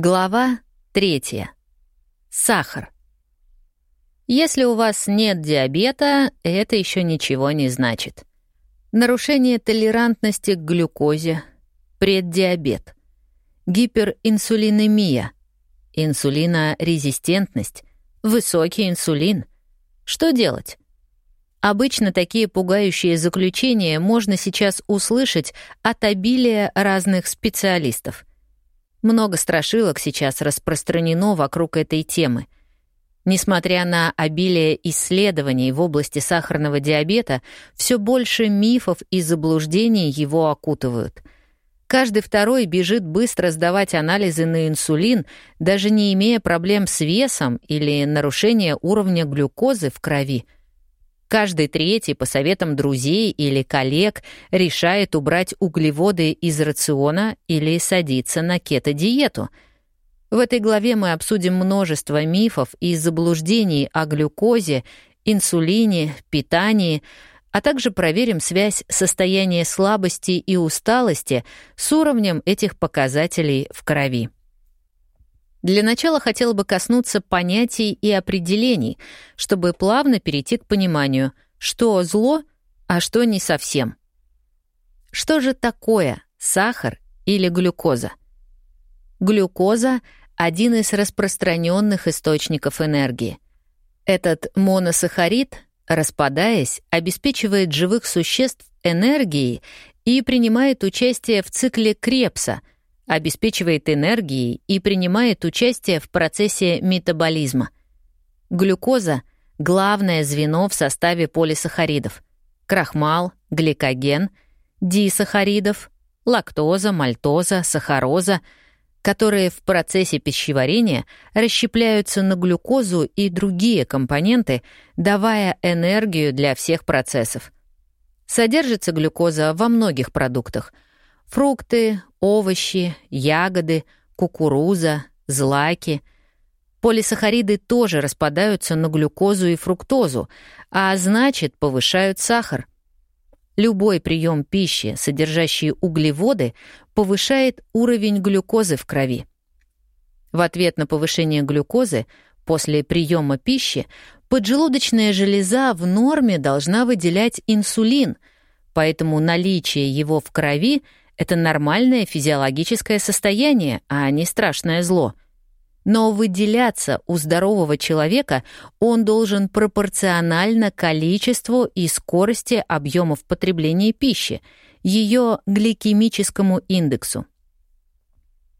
Глава третья. Сахар. Если у вас нет диабета, это еще ничего не значит. Нарушение толерантности к глюкозе, преддиабет, гиперинсулинемия, инсулинорезистентность, высокий инсулин. Что делать? Обычно такие пугающие заключения можно сейчас услышать от обилия разных специалистов. Много страшилок сейчас распространено вокруг этой темы. Несмотря на обилие исследований в области сахарного диабета, все больше мифов и заблуждений его окутывают. Каждый второй бежит быстро сдавать анализы на инсулин, даже не имея проблем с весом или нарушения уровня глюкозы в крови — Каждый третий, по советам друзей или коллег, решает убрать углеводы из рациона или садиться на кето-диету. В этой главе мы обсудим множество мифов и заблуждений о глюкозе, инсулине, питании, а также проверим связь состояния слабости и усталости с уровнем этих показателей в крови. Для начала хотела бы коснуться понятий и определений, чтобы плавно перейти к пониманию, что зло, а что не совсем. Что же такое сахар или глюкоза? Глюкоза — один из распространенных источников энергии. Этот моносахарид, распадаясь, обеспечивает живых существ энергией и принимает участие в цикле Крепса — обеспечивает энергией и принимает участие в процессе метаболизма. Глюкоза — главное звено в составе полисахаридов. Крахмал, гликоген, дисахаридов, лактоза, мальтоза, сахароза, которые в процессе пищеварения расщепляются на глюкозу и другие компоненты, давая энергию для всех процессов. Содержится глюкоза во многих продуктах — Фрукты, овощи, ягоды, кукуруза, злаки. Полисахариды тоже распадаются на глюкозу и фруктозу, а значит, повышают сахар. Любой прием пищи, содержащий углеводы, повышает уровень глюкозы в крови. В ответ на повышение глюкозы после приема пищи поджелудочная железа в норме должна выделять инсулин, поэтому наличие его в крови это нормальное физиологическое состояние, а не страшное зло. Но выделяться у здорового человека он должен пропорционально количеству и скорости объемов потребления пищи, ее гликемическому индексу.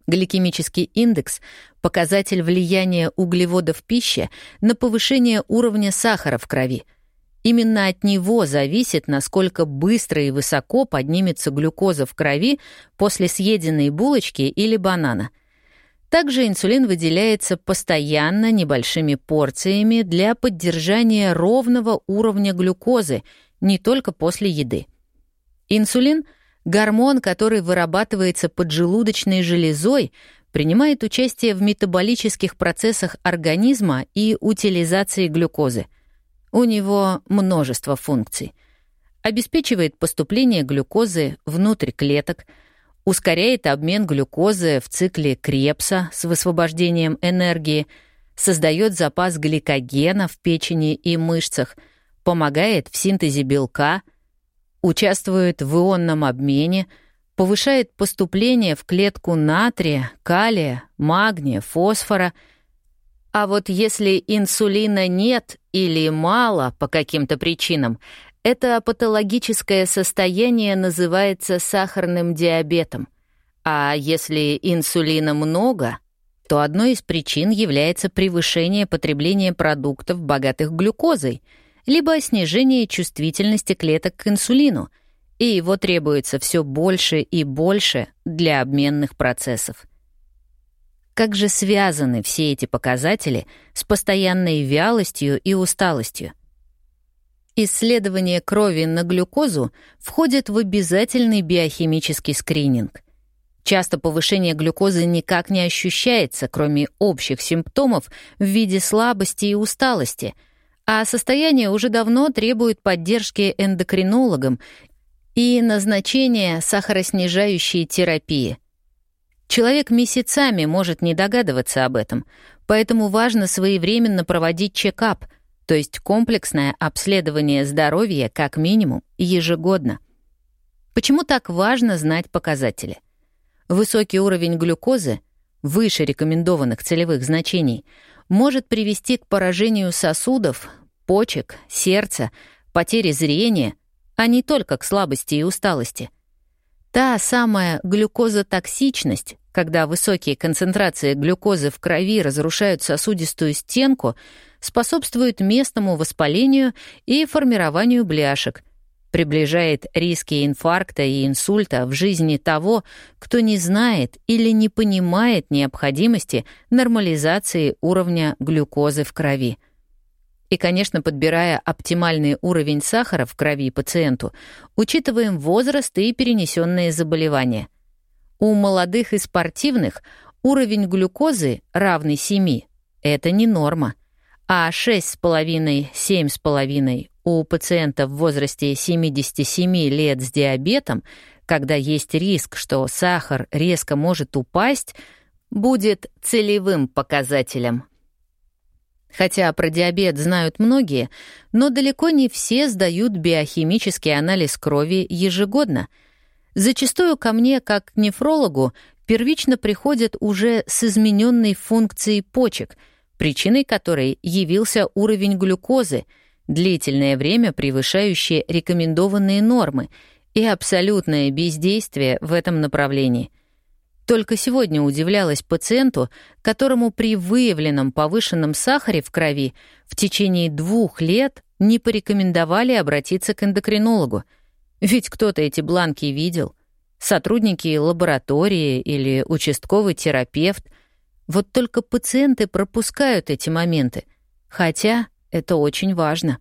Гликемический индекс — показатель влияния углеводов в пище на повышение уровня сахара в крови — Именно от него зависит, насколько быстро и высоко поднимется глюкоза в крови после съеденной булочки или банана. Также инсулин выделяется постоянно небольшими порциями для поддержания ровного уровня глюкозы, не только после еды. Инсулин — гормон, который вырабатывается поджелудочной железой, принимает участие в метаболических процессах организма и утилизации глюкозы — у него множество функций. Обеспечивает поступление глюкозы внутрь клеток, ускоряет обмен глюкозы в цикле Крепса с высвобождением энергии, создает запас гликогена в печени и мышцах, помогает в синтезе белка, участвует в ионном обмене, повышает поступление в клетку натрия, калия, магния, фосфора — а вот если инсулина нет или мало по каким-то причинам, это патологическое состояние называется сахарным диабетом. А если инсулина много, то одной из причин является превышение потребления продуктов, богатых глюкозой, либо снижение чувствительности клеток к инсулину, и его требуется все больше и больше для обменных процессов. Как же связаны все эти показатели с постоянной вялостью и усталостью? Исследование крови на глюкозу входит в обязательный биохимический скрининг. Часто повышение глюкозы никак не ощущается, кроме общих симптомов в виде слабости и усталости, а состояние уже давно требует поддержки эндокринологом и назначения сахароснижающей терапии — Человек месяцами может не догадываться об этом, поэтому важно своевременно проводить чекап, то есть комплексное обследование здоровья как минимум ежегодно. Почему так важно знать показатели? Высокий уровень глюкозы, выше рекомендованных целевых значений, может привести к поражению сосудов, почек, сердца, потере зрения, а не только к слабости и усталости — Та самая глюкозотоксичность, когда высокие концентрации глюкозы в крови разрушают сосудистую стенку, способствует местному воспалению и формированию бляшек, приближает риски инфаркта и инсульта в жизни того, кто не знает или не понимает необходимости нормализации уровня глюкозы в крови. И, конечно, подбирая оптимальный уровень сахара в крови пациенту, учитываем возраст и перенесенные заболевания. У молодых и спортивных уровень глюкозы равный 7 — это не норма, а 6,5-7,5 у пациента в возрасте 77 лет с диабетом, когда есть риск, что сахар резко может упасть, будет целевым показателем. Хотя про диабет знают многие, но далеко не все сдают биохимический анализ крови ежегодно. Зачастую ко мне, как к нефрологу, первично приходят уже с измененной функцией почек, причиной которой явился уровень глюкозы, длительное время превышающее рекомендованные нормы и абсолютное бездействие в этом направлении — только сегодня удивлялась пациенту, которому при выявленном повышенном сахаре в крови в течение двух лет не порекомендовали обратиться к эндокринологу. Ведь кто-то эти бланки видел. Сотрудники лаборатории или участковый терапевт. Вот только пациенты пропускают эти моменты. Хотя это очень важно.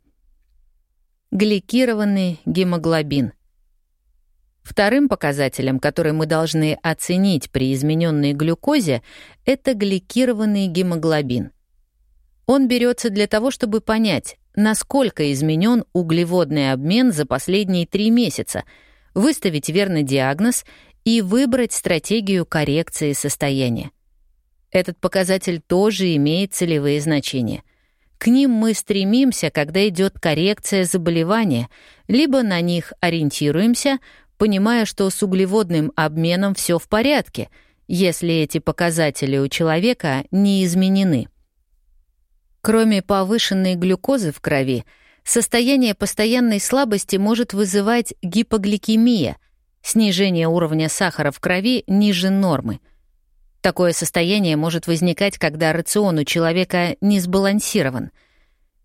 Гликированный гемоглобин. Вторым показателем, который мы должны оценить при измененной глюкозе, это гликированный гемоглобин. Он берется для того, чтобы понять, насколько изменен углеводный обмен за последние три месяца, выставить верный диагноз и выбрать стратегию коррекции состояния. Этот показатель тоже имеет целевые значения. К ним мы стремимся, когда идет коррекция заболевания, либо на них ориентируемся, понимая, что с углеводным обменом все в порядке, если эти показатели у человека не изменены. Кроме повышенной глюкозы в крови, состояние постоянной слабости может вызывать гипогликемия, снижение уровня сахара в крови ниже нормы. Такое состояние может возникать, когда рацион у человека не сбалансирован.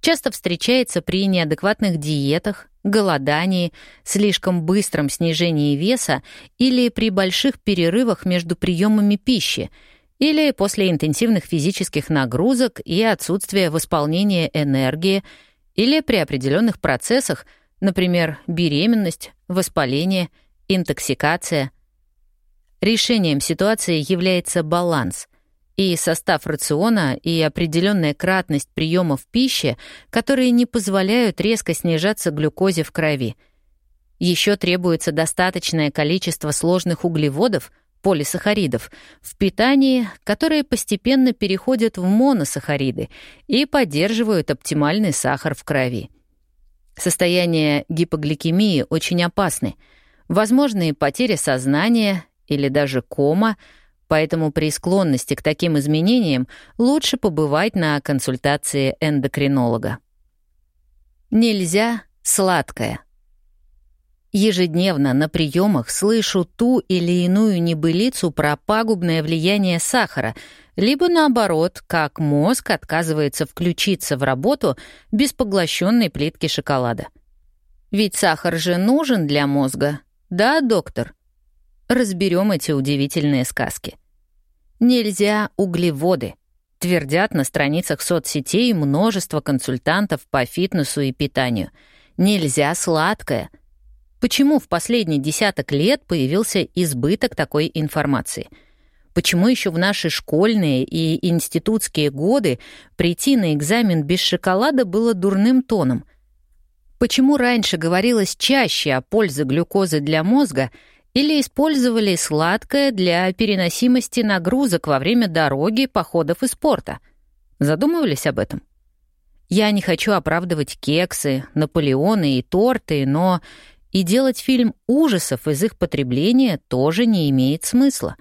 Часто встречается при неадекватных диетах, голодании, слишком быстром снижении веса или при больших перерывах между приемами пищи, или после интенсивных физических нагрузок и отсутствия восполнения энергии, или при определенных процессах, например, беременность, воспаление, интоксикация. Решением ситуации является баланс — и состав рациона, и определенная кратность приемов пищи, которые не позволяют резко снижаться глюкозе в крови. Еще требуется достаточное количество сложных углеводов, полисахаридов, в питании, которые постепенно переходят в моносахариды и поддерживают оптимальный сахар в крови. Состояние гипогликемии очень опасны. Возможные потери сознания или даже кома — Поэтому при склонности к таким изменениям лучше побывать на консультации эндокринолога. Нельзя сладкое. Ежедневно на приемах слышу ту или иную небылицу про пагубное влияние сахара, либо наоборот, как мозг отказывается включиться в работу без поглощенной плитки шоколада. Ведь сахар же нужен для мозга, да, доктор? Разберем эти удивительные сказки. Нельзя углеводы, твердят на страницах соцсетей множество консультантов по фитнесу и питанию. Нельзя сладкое. Почему в последние десяток лет появился избыток такой информации? Почему еще в наши школьные и институтские годы прийти на экзамен без шоколада было дурным тоном? Почему раньше говорилось чаще о пользе глюкозы для мозга или использовали сладкое для переносимости нагрузок во время дороги, походов и спорта. Задумывались об этом? Я не хочу оправдывать кексы, Наполеоны и торты, но и делать фильм ужасов из их потребления тоже не имеет смысла.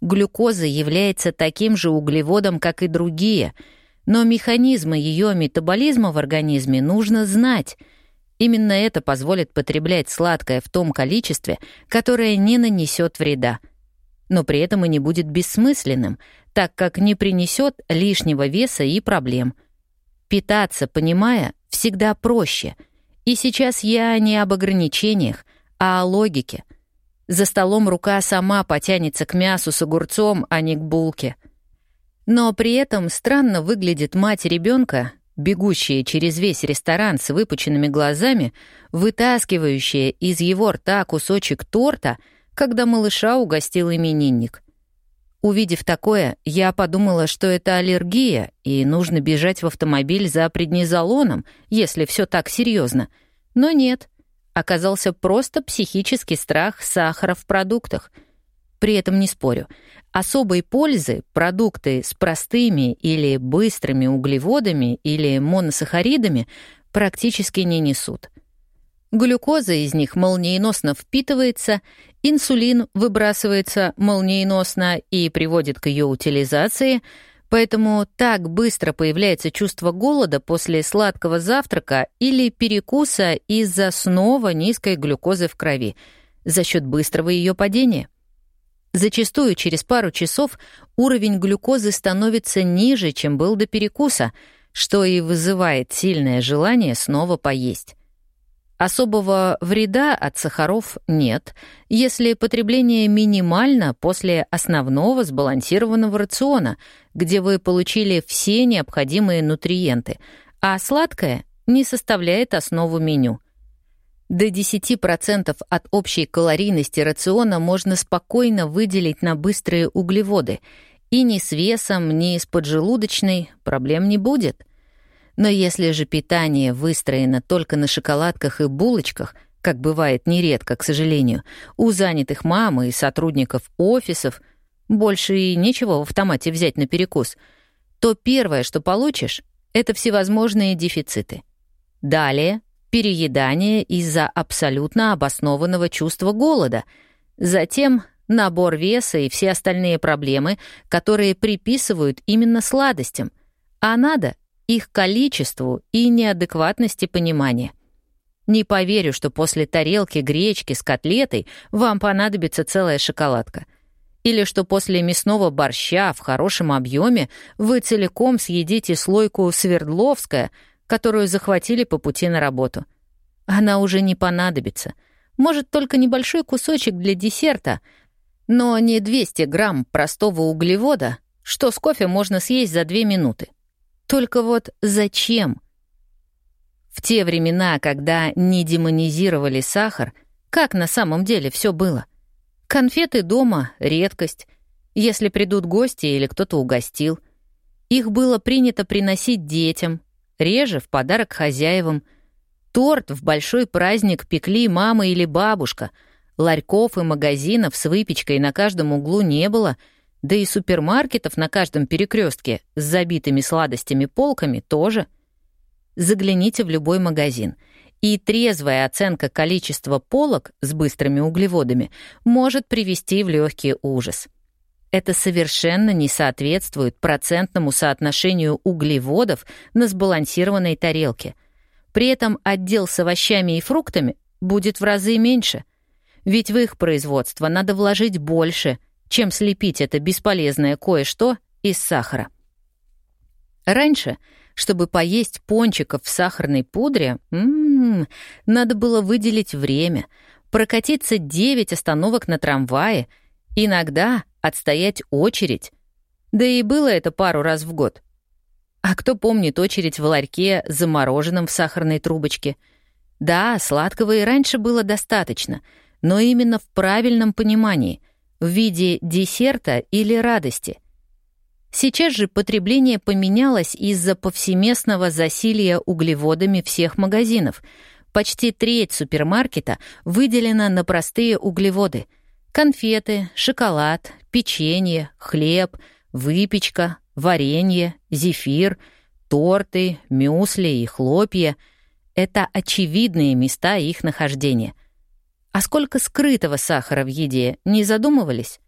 Глюкоза является таким же углеводом, как и другие, но механизмы ее метаболизма в организме нужно знать — Именно это позволит потреблять сладкое в том количестве, которое не нанесет вреда. Но при этом и не будет бессмысленным, так как не принесет лишнего веса и проблем. Питаться, понимая, всегда проще. И сейчас я не об ограничениях, а о логике. За столом рука сама потянется к мясу с огурцом, а не к булке. Но при этом странно выглядит мать ребенка, бегущая через весь ресторан с выпученными глазами, вытаскивающая из его рта кусочек торта, когда малыша угостил именинник. Увидев такое, я подумала, что это аллергия, и нужно бежать в автомобиль за преднизолоном, если все так серьезно. Но нет, оказался просто психический страх сахара в продуктах. При этом не спорю, Особой пользы продукты с простыми или быстрыми углеводами или моносахаридами практически не несут. Глюкоза из них молниеносно впитывается, инсулин выбрасывается молниеносно и приводит к ее утилизации, поэтому так быстро появляется чувство голода после сладкого завтрака или перекуса из-за снова низкой глюкозы в крови за счет быстрого ее падения. Зачастую через пару часов уровень глюкозы становится ниже, чем был до перекуса, что и вызывает сильное желание снова поесть. Особого вреда от сахаров нет, если потребление минимально после основного сбалансированного рациона, где вы получили все необходимые нутриенты, а сладкое не составляет основу меню — до 10% от общей калорийности рациона можно спокойно выделить на быстрые углеводы, и ни с весом, ни с поджелудочной проблем не будет. Но если же питание выстроено только на шоколадках и булочках, как бывает нередко, к сожалению, у занятых мам и сотрудников офисов, больше и нечего в автомате взять на перекус, то первое, что получишь, это всевозможные дефициты. Далее переедание из-за абсолютно обоснованного чувства голода, затем набор веса и все остальные проблемы, которые приписывают именно сладостям, а надо их количеству и неадекватности понимания. Не поверю, что после тарелки гречки с котлетой вам понадобится целая шоколадка. Или что после мясного борща в хорошем объеме вы целиком съедите слойку Свердловская — которую захватили по пути на работу. Она уже не понадобится. Может, только небольшой кусочек для десерта, но не 200 грамм простого углевода, что с кофе можно съесть за две минуты. Только вот зачем? В те времена, когда не демонизировали сахар, как на самом деле все было? Конфеты дома — редкость. Если придут гости или кто-то угостил. Их было принято приносить детям, реже в подарок хозяевам. Торт в большой праздник пекли мама или бабушка. Ларьков и магазинов с выпечкой на каждом углу не было, да и супермаркетов на каждом перекрестке с забитыми сладостями полками тоже. Загляните в любой магазин — и трезвая оценка количества полок с быстрыми углеводами может привести в легкий ужас. Это совершенно не соответствует процентному соотношению углеводов на сбалансированной тарелке. При этом отдел с овощами и фруктами будет в разы меньше. Ведь в их производство надо вложить больше, чем слепить это бесполезное кое-что из сахара. Раньше, чтобы поесть пончиков в сахарной пудре, м -м, надо было выделить время, прокатиться 9 остановок на трамвае, иногда отстоять очередь. Да и было это пару раз в год. А кто помнит очередь в ларьке с замороженным в сахарной трубочке? Да, сладкого и раньше было достаточно, но именно в правильном понимании, в виде десерта или радости. Сейчас же потребление поменялось из-за повсеместного засилия углеводами всех магазинов, Почти треть супермаркета выделена на простые углеводы. Конфеты, шоколад, печенье, хлеб, выпечка, варенье, зефир, торты, мюсли и хлопья — это очевидные места их нахождения. А сколько скрытого сахара в еде, не задумывались?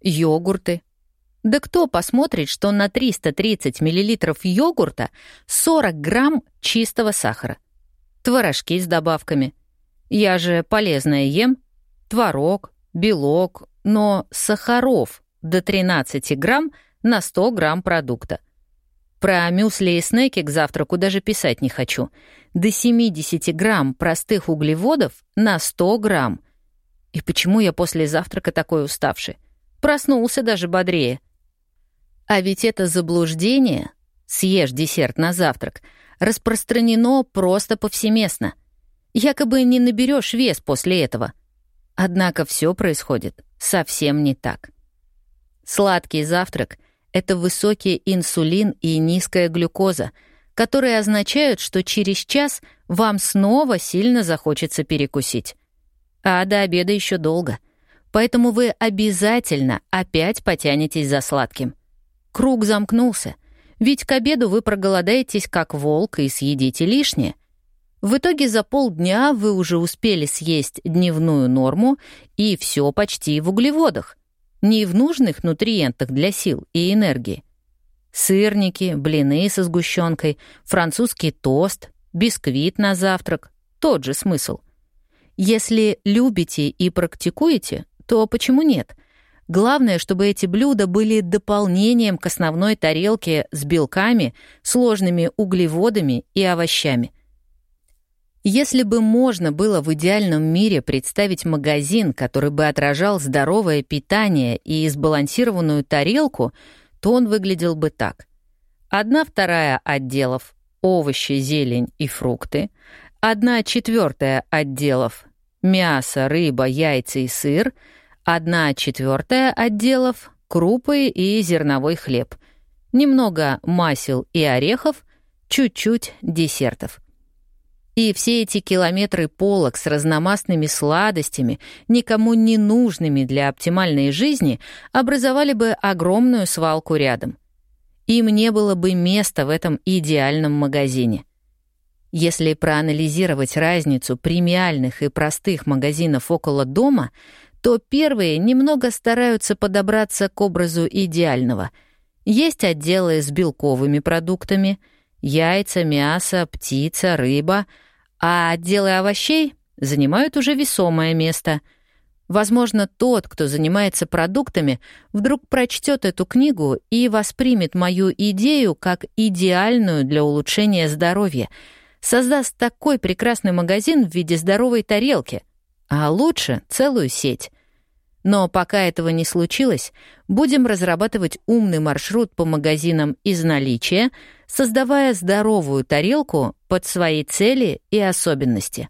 Йогурты. Да кто посмотрит, что на 330 мл йогурта 40 грамм чистого сахара? Творожки с добавками. Я же полезное ем. Творог, белок, но сахаров до 13 грамм на 100 грамм продукта. Про мюсли и снеки к завтраку даже писать не хочу. До 70 грамм простых углеводов на 100 грамм. И почему я после завтрака такой уставший? Проснулся даже бодрее. А ведь это заблуждение, съешь десерт на завтрак, распространено просто повсеместно. Якобы не наберешь вес после этого. Однако все происходит совсем не так. Сладкий завтрак — это высокий инсулин и низкая глюкоза, которые означают, что через час вам снова сильно захочется перекусить. А до обеда еще долго. Поэтому вы обязательно опять потянетесь за сладким. Круг замкнулся. Ведь к обеду вы проголодаетесь как волк и съедите лишнее. В итоге за полдня вы уже успели съесть дневную норму и все почти в углеводах не в нужных нутриентах для сил и энергии. Сырники, блины со сгущенкой, французский тост, бисквит на завтрак — тот же смысл. Если любите и практикуете, то почему нет? Главное, чтобы эти блюда были дополнением к основной тарелке с белками, сложными углеводами и овощами — если бы можно было в идеальном мире представить магазин, который бы отражал здоровое питание и сбалансированную тарелку, то он выглядел бы так. Одна вторая отделов — овощи, зелень и фрукты, одна четвертая отделов — мясо, рыба, яйца и сыр, одна четвертая отделов — крупы и зерновой хлеб, немного масел и орехов, чуть-чуть десертов. И все эти километры полок с разномастными сладостями, никому не нужными для оптимальной жизни, образовали бы огромную свалку рядом. Им не было бы места в этом идеальном магазине. Если проанализировать разницу премиальных и простых магазинов около дома, то первые немного стараются подобраться к образу идеального. Есть отделы с белковыми продуктами — Яйца, мясо, птица, рыба, а отделы овощей занимают уже весомое место. Возможно, тот, кто занимается продуктами, вдруг прочтет эту книгу и воспримет мою идею как идеальную для улучшения здоровья, создаст такой прекрасный магазин в виде здоровой тарелки, а лучше целую сеть. Но пока этого не случилось, будем разрабатывать умный маршрут по магазинам из наличия, создавая здоровую тарелку под свои цели и особенности.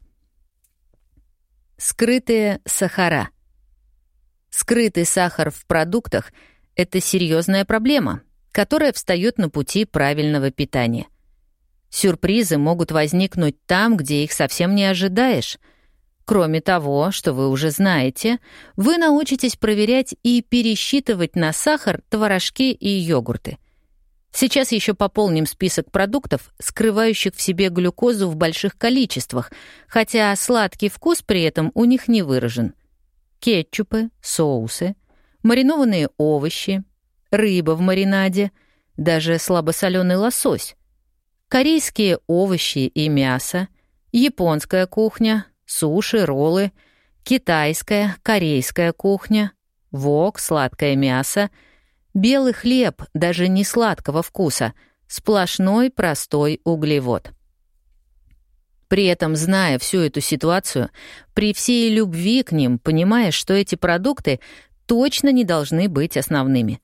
Скрытые сахара. Скрытый сахар в продуктах — это серьезная проблема, которая встает на пути правильного питания. Сюрпризы могут возникнуть там, где их совсем не ожидаешь — Кроме того, что вы уже знаете, вы научитесь проверять и пересчитывать на сахар творожки и йогурты. Сейчас еще пополним список продуктов, скрывающих в себе глюкозу в больших количествах, хотя сладкий вкус при этом у них не выражен. Кетчупы, соусы, маринованные овощи, рыба в маринаде, даже слабосоленый лосось, корейские овощи и мясо, японская кухня, суши, роллы, китайская, корейская кухня, вок, сладкое мясо, белый хлеб, даже не сладкого вкуса, сплошной простой углевод. При этом, зная всю эту ситуацию, при всей любви к ним, понимая, что эти продукты точно не должны быть основными.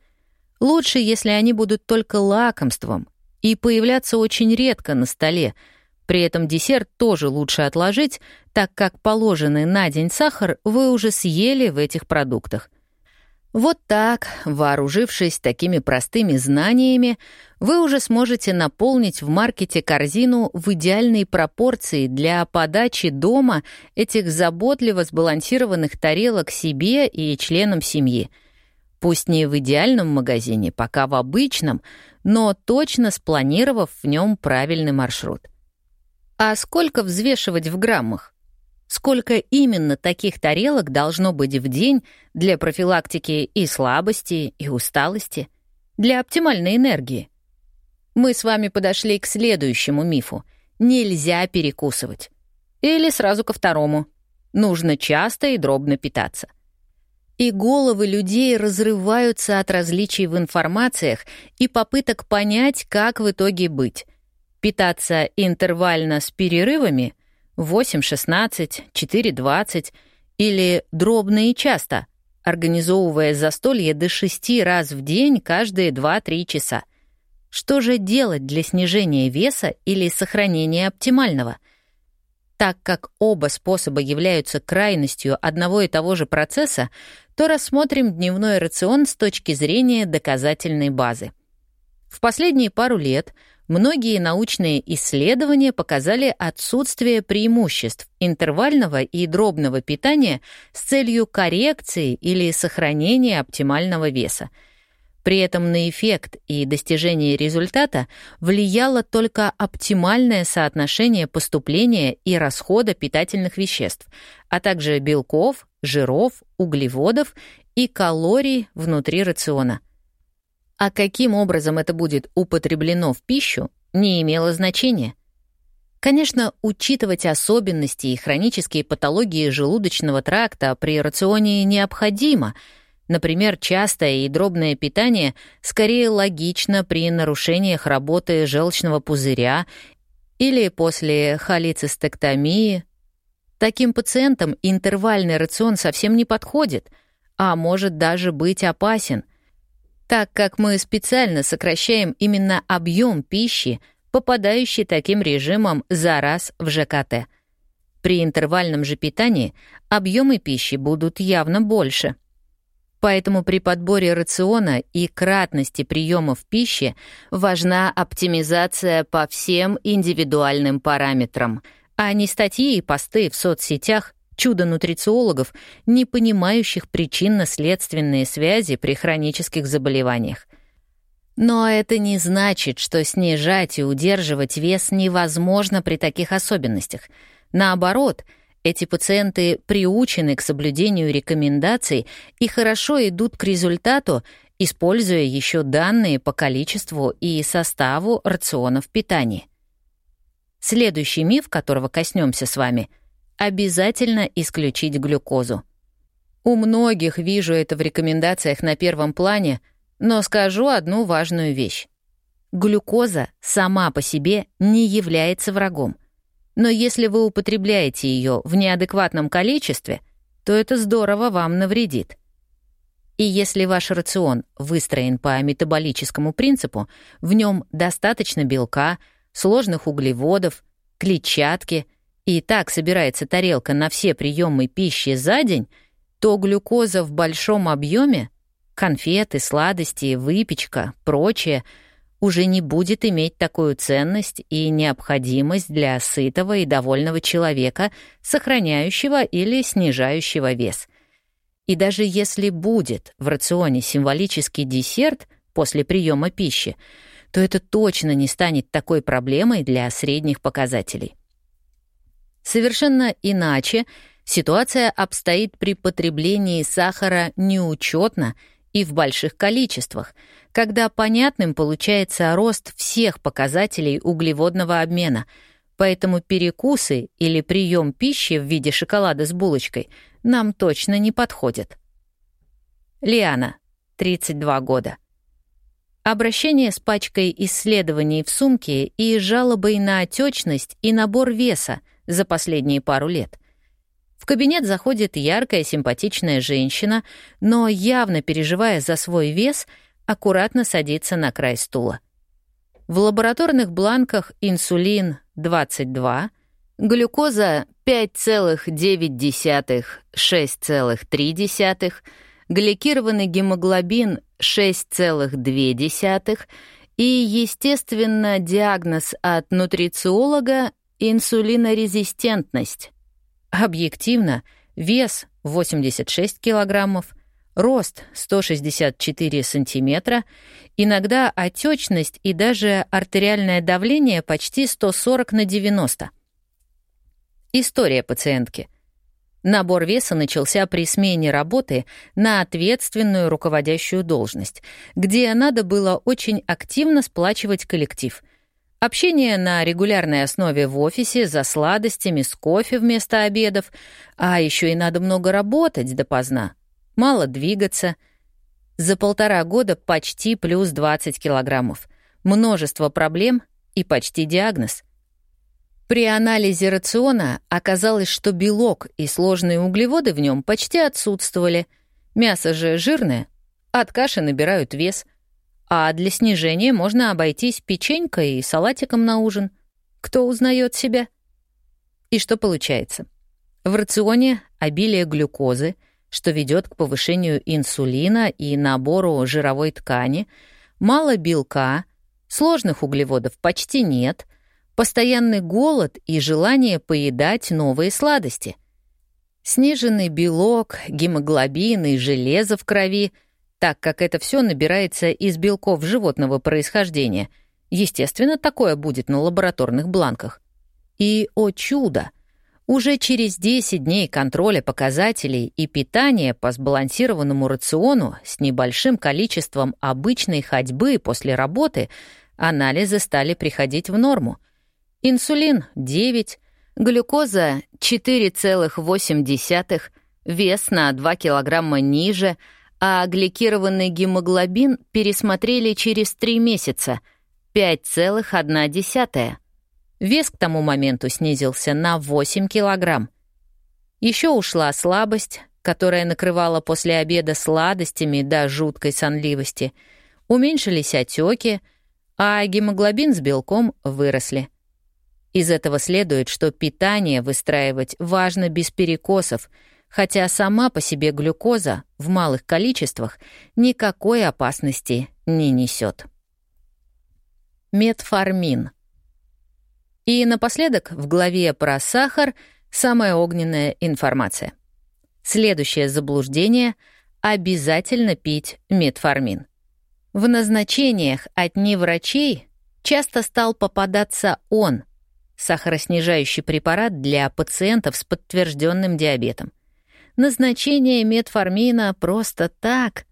Лучше, если они будут только лакомством и появляться очень редко на столе — при этом десерт тоже лучше отложить, так как положенный на день сахар вы уже съели в этих продуктах. Вот так, вооружившись такими простыми знаниями, вы уже сможете наполнить в маркете корзину в идеальной пропорции для подачи дома этих заботливо сбалансированных тарелок себе и членам семьи. Пусть не в идеальном магазине, пока в обычном, но точно спланировав в нем правильный маршрут. А сколько взвешивать в граммах? Сколько именно таких тарелок должно быть в день для профилактики и слабости, и усталости, для оптимальной энергии? Мы с вами подошли к следующему мифу. Нельзя перекусывать. Или сразу ко второму. Нужно часто и дробно питаться. И головы людей разрываются от различий в информациях и попыток понять, как в итоге быть. Питаться интервально с перерывами 8-16, 4-20 или дробно и часто, организовывая застолье до 6 раз в день каждые 2-3 часа. Что же делать для снижения веса или сохранения оптимального? Так как оба способа являются крайностью одного и того же процесса, то рассмотрим дневной рацион с точки зрения доказательной базы. В последние пару лет Многие научные исследования показали отсутствие преимуществ интервального и дробного питания с целью коррекции или сохранения оптимального веса. При этом на эффект и достижение результата влияло только оптимальное соотношение поступления и расхода питательных веществ, а также белков, жиров, углеводов и калорий внутри рациона — а каким образом это будет употреблено в пищу, не имело значения. Конечно, учитывать особенности и хронические патологии желудочного тракта при рационе необходимо. Например, частое и дробное питание скорее логично при нарушениях работы желчного пузыря или после холецистектомии. Таким пациентам интервальный рацион совсем не подходит, а может даже быть опасен — так как мы специально сокращаем именно объем пищи, попадающий таким режимом за раз в ЖКТ. При интервальном же питании объемы пищи будут явно больше. Поэтому при подборе рациона и кратности приемов пищи важна оптимизация по всем индивидуальным параметрам, а не статьи и посты в соцсетях чудо-нутрициологов, не понимающих причинно-следственные связи при хронических заболеваниях. Но это не значит, что снижать и удерживать вес невозможно при таких особенностях. Наоборот, эти пациенты приучены к соблюдению рекомендаций и хорошо идут к результату, используя еще данные по количеству и составу рационов питания. Следующий миф, которого коснемся с вами — обязательно исключить глюкозу. У многих вижу это в рекомендациях на первом плане, но скажу одну важную вещь. Глюкоза сама по себе не является врагом. Но если вы употребляете ее в неадекватном количестве, то это здорово вам навредит. И если ваш рацион выстроен по метаболическому принципу, в нем достаточно белка, сложных углеводов, клетчатки — и так собирается тарелка на все приемы пищи за день, то глюкоза в большом объеме, конфеты, сладости, выпечка, прочее, уже не будет иметь такую ценность и необходимость для сытого и довольного человека, сохраняющего или снижающего вес. И даже если будет в рационе символический десерт после приема пищи, то это точно не станет такой проблемой для средних показателей. Совершенно иначе ситуация обстоит при потреблении сахара неучетно и в больших количествах, когда понятным получается рост всех показателей углеводного обмена, поэтому перекусы или прием пищи в виде шоколада с булочкой нам точно не подходят. Лиана, 32 года. Обращение с пачкой исследований в сумке и жалобой на отечность и набор веса — за последние пару лет. В кабинет заходит яркая, симпатичная женщина, но, явно переживая за свой вес, аккуратно садится на край стула. В лабораторных бланках инсулин 22, глюкоза 5,9, 6,3, гликированный гемоглобин 6,2 и, естественно, диагноз от нутрициолога — инсулинорезистентность. Объективно, вес 86 килограммов, рост 164 сантиметра, иногда отечность и даже артериальное давление почти 140 на 90. История пациентки. Набор веса начался при смене работы на ответственную руководящую должность, где надо было очень активно сплачивать коллектив. Общение на регулярной основе в офисе за сладостями, с кофе вместо обедов, а еще и надо много работать допоздна, мало двигаться. За полтора года почти плюс 20 килограммов. Множество проблем и почти диагноз. При анализе рациона оказалось, что белок и сложные углеводы в нем почти отсутствовали. Мясо же жирное, от каши набирают вес. А для снижения можно обойтись печенькой и салатиком на ужин. Кто узнает себя? И что получается? В рационе обилие глюкозы, что ведет к повышению инсулина и набору жировой ткани, мало белка, сложных углеводов почти нет — постоянный голод и желание поедать новые сладости. Сниженный белок, гемоглобин и железо в крови, так как это все набирается из белков животного происхождения. Естественно, такое будет на лабораторных бланках. И, о чудо! Уже через 10 дней контроля показателей и питания по сбалансированному рациону с небольшим количеством обычной ходьбы после работы анализы стали приходить в норму — Инсулин — 9, глюкоза — 4,8, вес на 2 килограмма ниже, а гликированный гемоглобин пересмотрели через 3 месяца — 5,1. Вес к тому моменту снизился на 8 килограмм. Еще ушла слабость, которая накрывала после обеда сладостями до жуткой сонливости. Уменьшились отеки, а гемоглобин с белком выросли. Из этого следует, что питание выстраивать важно без перекосов, хотя сама по себе глюкоза в малых количествах никакой опасности не несет. Метформин. И напоследок в главе про сахар самая огненная информация. Следующее заблуждение — обязательно пить метформин. В назначениях от неврачей часто стал попадаться он, сахароснижающий препарат для пациентов с подтвержденным диабетом. Назначение метформина просто так.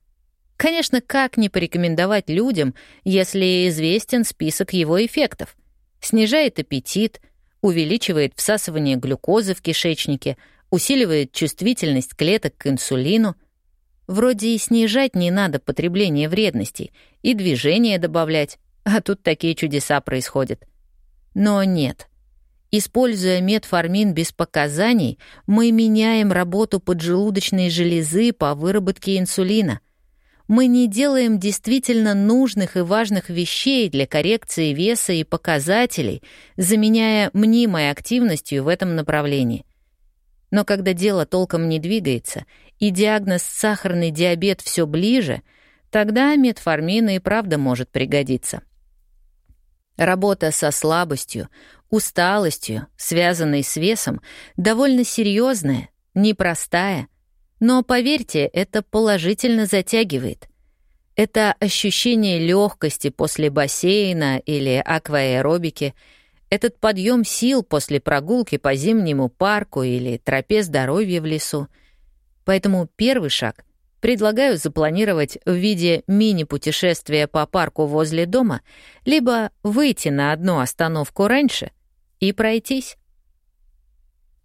Конечно, как не порекомендовать людям, если известен список его эффектов? Снижает аппетит, увеличивает всасывание глюкозы в кишечнике, усиливает чувствительность клеток к инсулину. Вроде и снижать не надо потребление вредностей, и движение добавлять, а тут такие чудеса происходят. Но нет — Используя метформин без показаний, мы меняем работу поджелудочной железы по выработке инсулина. Мы не делаем действительно нужных и важных вещей для коррекции веса и показателей, заменяя мнимой активностью в этом направлении. Но когда дело толком не двигается, и диагноз сахарный диабет все ближе, тогда метформин и правда может пригодиться. Работа со слабостью, усталостью, связанной с весом, довольно серьезная, непростая. Но поверьте, это положительно затягивает. Это ощущение легкости после бассейна или акваэробики, этот подъем сил после прогулки по зимнему парку или тропе здоровья в лесу. Поэтому первый шаг Предлагаю запланировать в виде мини-путешествия по парку возле дома, либо выйти на одну остановку раньше и пройтись.